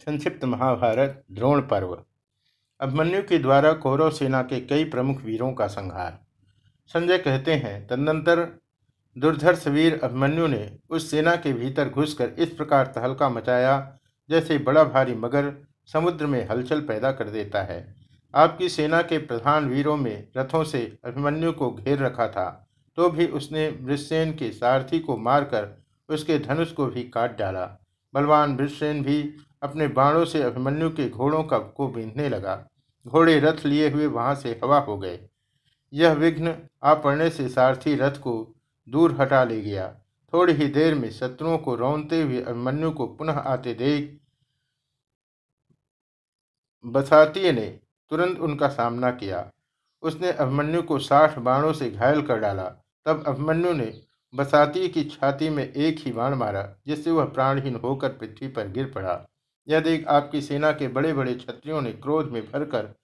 संक्षिप्त महाभारत, द्रोण पर्व। अभिमन्यु के द्वारा कौरव सेना के कई प्रमुख वीरों का संहार। संजय कहते हैं, तदनंतर दुर्धर्ष वीर अभिमन्यु ने उस सेना के भीतर घुसकर इस प्रकार तहलका मचाया, जैसे बड़ा भारी मगर समुद्र में हलचल पैदा कर देता है। आपकी सेना के प्रधान वीरों में रथों से अभिमन्यु को घेर रखा था तो भी उसने वृषसेन के सारथी को मारकर उसके धनुष को भी काट डाला। बलवान वृषसेन भी अपने बाणों से अभिमन्यु के घोड़ों का को बींधने लगा। घोड़े रथ लिए हुए वहाँ से हवा हो गए। यह विघ्न आ पड़ने से सारथी रथ को दूर हटा ले गया। थोड़ी ही देर में शत्रुओं को रौनते हुए अभिमन्यु को पुनः आते देख बसाती ने तुरंत उनका सामना किया। उसने अभिमन्यु को साठ बाणों से घायल कर डाला। तब अभिमन्यु ने बसाती की छाती में एक ही बाण मारा, जिससे वह प्राणहीन होकर पृथ्वी पर गिर पड़ा। यह देख आपकी सेना के बड़े बड़े क्षत्रियों ने क्रोध में भरकर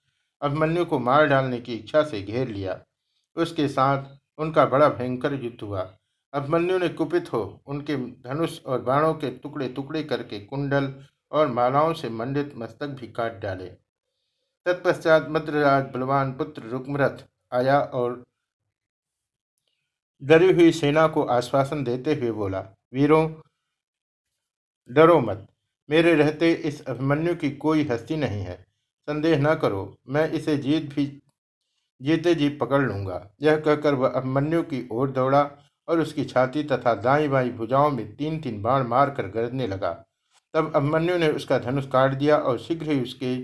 अभिमन्यु को मार डालने की इच्छा से घेर लिया। उसके साथ उनका बड़ा भयंकर युद्ध हुआ। अभिमन्यु ने कुपित हो उनके धनुष और बाणों के टुकड़े टुकड़े करके कुंडल और मालाओं से मंडित मस्तक भी काट डाले। तत्पश्चात मद्रराज बलवान पुत्र रुक्मरथ आया और डरी हुई सेना को आश्वासन देते हुए बोला, वीरों, डरो मत। मेरे रहते इस अभिमन्यु की कोई हस्ती नहीं है। संदेह न करो, मैं इसे जीत भी, जीते जी पकड़ लूँगा। यह कहकर वह अभिमन्यु की ओर दौड़ा और उसकी छाती तथा दाई बाई भुजाओं में तीन तीन बाण मारकर गरजने लगा। तब अभिमन्यु ने उसका धनुष काट दिया और शीघ्र ही उसके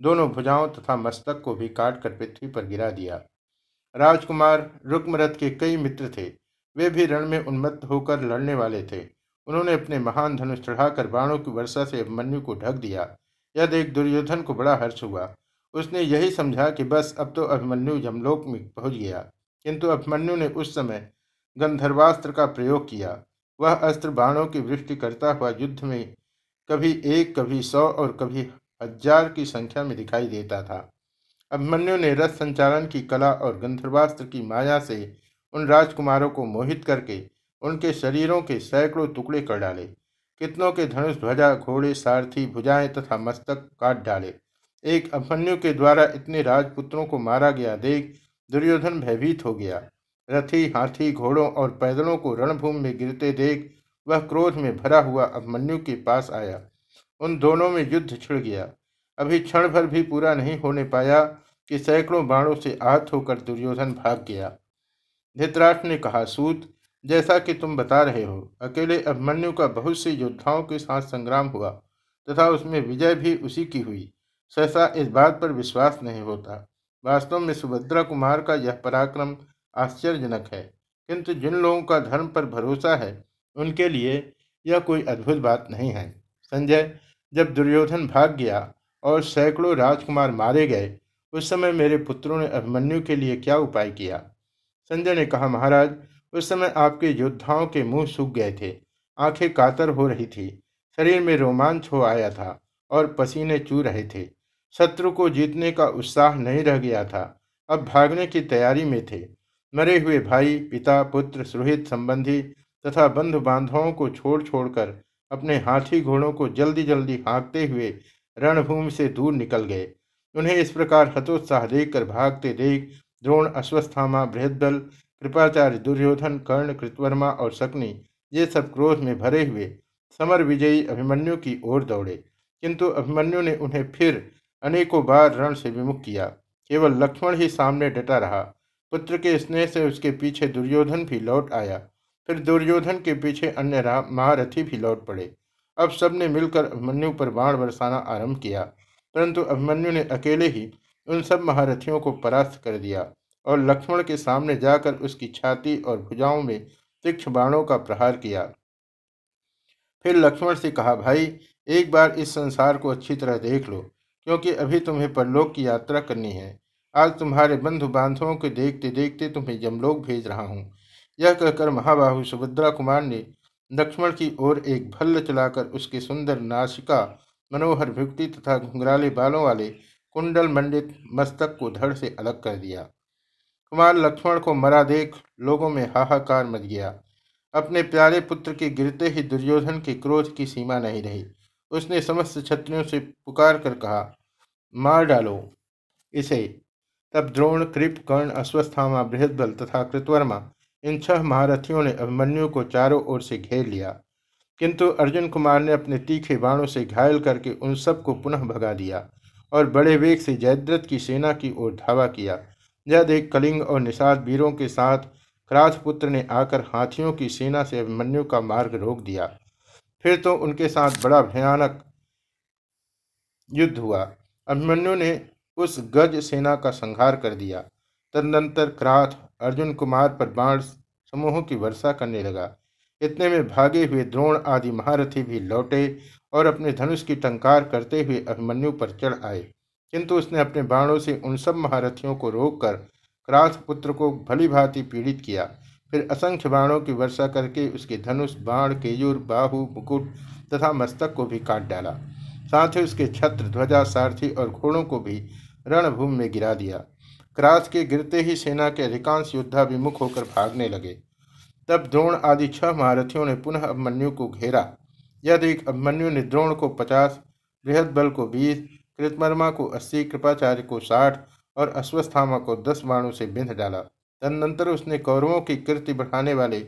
दोनों भुजाओं तथा मस्तक को भी काट कर पृथ्वी पर गिरा दिया। राजकुमार रुक्मरथ के कई मित्र थे। वे भी रण में उन्मत्त होकर लड़ने वाले थे। उन्होंने अपने महान धनुष चढ़ाकर बाणों की वर्षा से अभिमन्यु को ढक दिया। यह देख दुर्योधन को बड़ा हर्ष हुआ। उसने यही समझा कि बस अब तो अभिमन्यु यमलोक में पहुँच गया। किंतु अभिमन्यु ने उस समय गंधर्वास्त्र का प्रयोग किया। वह अस्त्र बाणों की वृष्टि करता हुआ युद्ध में कभी एक, कभी सौ और कभी हज़ार की संख्या में दिखाई देता था। अभिमन्यु ने रथ संचालन की कला और गंधर्वास्त्र की माया से उन राजकुमारों को मोहित करके उनके शरीरों के सैकड़ों टुकड़े कर डाले। कितनों के धनुष ध्वजा, घोड़े, सारथी, भुजाएँ तथा मस्तक काट डाले। एक अभिमन्यु के द्वारा इतने राजपुत्रों को मारा गया देख दुर्योधन भयभीत हो गया। रथी, हाथी, घोड़ों और पैदलों को रणभूमि में गिरते देख वह क्रोध में भरा हुआ अभिमन्यु के पास आया। उन दोनों में युद्ध छिड़ गया। अभी क्षण भर भी पूरा नहीं होने पाया कि सैकड़ों बाणों से आहत होकर दुर्योधन भाग गया। धृतराष्ट्र ने कहा, सूत, जैसा कि तुम बता रहे हो, अकेले अभिमन्यु का बहुत से योद्धाओं के साथ संग्राम हुआ, तथा उसमें विजय भी उसी की हुई। सहसा इस बात पर विश्वास नहीं होता। वास्तव में सुभद्रा कुमार का यह पराक्रम आश्चर्यजनक है। किंतु जिन लोगों का धर्म पर भरोसा है, उनके लिए यह कोई अद्भुत बात नहीं है। संजय जब दुर्योधन भाग गया और सैकड़ों राजकुमार मारे गए उस समय मेरे पुत्रों ने अभिमन्यु के लिए क्या उपाय किया? संजय ने कहा, महाराज, उस समय आपके योद्धाओं के मुँह सूख गए थे। आँखें कातर हो रही थी। शरीर में रोमांच हो आया था और पसीने चू रहे थे। शत्रु को जीतने का उत्साह नहीं रह गया था। अब भागने की तैयारी में थे। मरे हुए भाई, पिता, पुत्र सुहित संबंधी तथा बंधु बांधवों को छोड़ छोड़कर अपने हाथी घोड़ों को जल्दी जल्दी हाँकते हुए रणभूमि से दूर निकल गए। उन्हें इस प्रकार हतोत्साह देखकर भागते देख द्रोण, अश्वस्थामा बृहदल कृपाचार्य, दुर्योधन, कर्ण, कृतवर्मा और शक्नि, ये सब क्रोध में भरे हुए समर विजयी अभिमन्यु की ओर दौड़े। किंतु अभिमन्यु ने उन्हें फिर अनेकों बार रण से विमुख किया। केवल लक्ष्मण ही सामने डटा रहा। पुत्र के स्नेह से उसके पीछे दुर्योधन भी लौट आया। फिर दुर्योधन के पीछे अन्य महारथी भी लौट पड़े। अब सबने मिलकर अभिमन्यु पर बाण बरसाना आरंभ किया। परंतु अभिमन्यु ने अकेले ही उन सब महारथियों को परास्त कर दिया और लक्ष्मण के सामने जाकर उसकी छाती और भुजाओं में तीक्ष्ण बाणों का प्रहार किया। फिर लक्ष्मण से कहा, भाई, एक बार इस संसार को अच्छी तरह देख लो, क्योंकि अभी तुम्हें परलोक की यात्रा करनी है। आज तुम्हारे बंधु बांधवों को देखते देखते तुम्हें यमलोक भेज रहा हूँ। यह कहकर महाबाहु सुभद्रा कुमार ने लक्ष्मण की ओर एक भल्ल चलाकर उसके सुंदर नाशिका मनोहर भुक्ति तथा घुंघराले बालों वाले कुंडल मंडित मस्तक को धड़ से अलग कर दिया। कुमार लक्ष्मण को मरा देख लोगों में हाहाकार मच गया। अपने प्यारे पुत्र के गिरते ही दुर्योधन के क्रोध की सीमा नहीं रही। उसने समस्त क्षत्रियों से पुकार कर कहा, मार डालो इसे। तब द्रोण, कृप, कर्ण, अश्वस्थामा, बृहदबल तथा कृतवर्मा इन छह महारथियों ने अभिमन्यु को चारों ओर से घेर लिया। किंतु अर्जुन कुमार ने अपने तीखे बाणों से घायल करके उन सबको पुनः भगा दिया और बड़े वेग से जयद्रथ की सेना की ओर धावा किया। यह देख कलिंग और निषाद वीरों के साथ क्राथपुत्र ने आकर हाथियों की सेना से अभिमन्यु का मार्ग रोक दिया। फिर तो उनके साथ बड़ा भयानक युद्ध हुआ। अभिमन्यु ने उस गज सेना का संहार कर दिया। तदनंतर क्राथ अर्जुन कुमार पर बाण समूहों की वर्षा करने लगा। इतने में भागे हुए द्रोण आदि महारथी भी लौटे और अपने धनुष की टंकार करते हुए अभिमन्यु पर चढ़ आए। किंतु उसने अपने बाणों से उन सब महारथियों को रोककर क्राथ पुत्र को भली भांति पीड़ित किया। फिर असंख्य बाणों की वर्षा करके उसके धनुष, बाण, केयूर, बाहु, मुकुट तथा मस्तक को भी काट डाला। साथ ही उसके छत्र, ध्वजा, सारथी और घोड़ों को भी रणभूमि में गिरा दिया। क्रास के गिरते ही सेना के अधिकांश योद्धा विमुख होकर भागने लगे। तब द्रोण आदि छह महारथियों ने पुनः अभिमन्यु को घेरा। यह देख अभिमन्यु ने द्रोण को पचास, बृहद बल को बीस कृतमर्मा को अस्सी, कृपाचार्य को साठ और अश्वस्थामा को दस बाणों से बिंध डाला, तदनंतर उसने कौरवों की कृति बढ़ाने वाले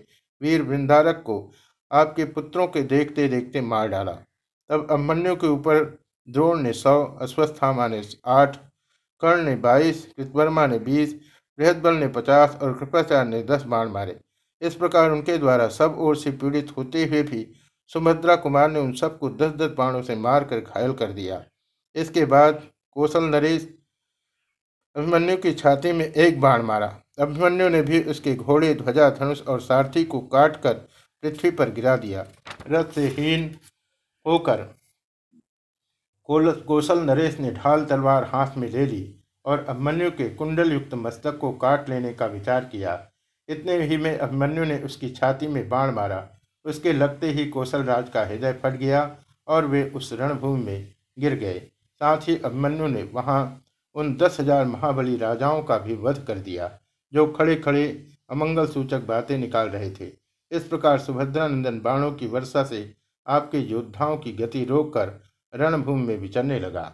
वीर वृंदारक को आपके पुत्रों के देखते देखते मार डाला। तब अभिमन्यु के ऊपर द्रोण ने सौ, अश्वस्थामा ने आठ, कर्ण ने बाईस, कृतवर्मा ने बीस बृहदबल ने पचास और कृपाचार्य ने दस बाण मारे। इस प्रकार उनके द्वारा सब ओर से पीड़ित होते हुए भी सुभद्रा कुमार ने उन सबको दस दस बाणों से मारकर घायल कर दिया। इसके बाद कौशल नरेश अभिमन्यु की छाती में एक बाण मारा। अभिमन्यु ने भी उसके घोड़े ध्वजा धनुष और सारथी को काटकर पृथ्वी पर गिरा दिया। रथ से हीन होकर कौशल नरेश ने ढाल तलवार हाथ में ले ली और अभिमन्यु के कुंडल युक्त मस्तक को काट लेने का विचार किया। इतने ही में अभिमन्यु ने उसकी छाती में बाण मारा। उसके लगते ही कौशल राज का हृदय फट गया और वे उस रणभूमि में गिर गए। साथ ही अभिमन्यु ने वहाँ उन दस हज़ार महाबली राजाओं का भी वध कर दिया, जो खड़े खड़े अमंगल सूचक बातें निकाल रहे थे। इस प्रकार सुभद्रानंदन बाणों की वर्षा से आपके योद्धाओं की गति रोककर रणभूमि में विचरने लगा।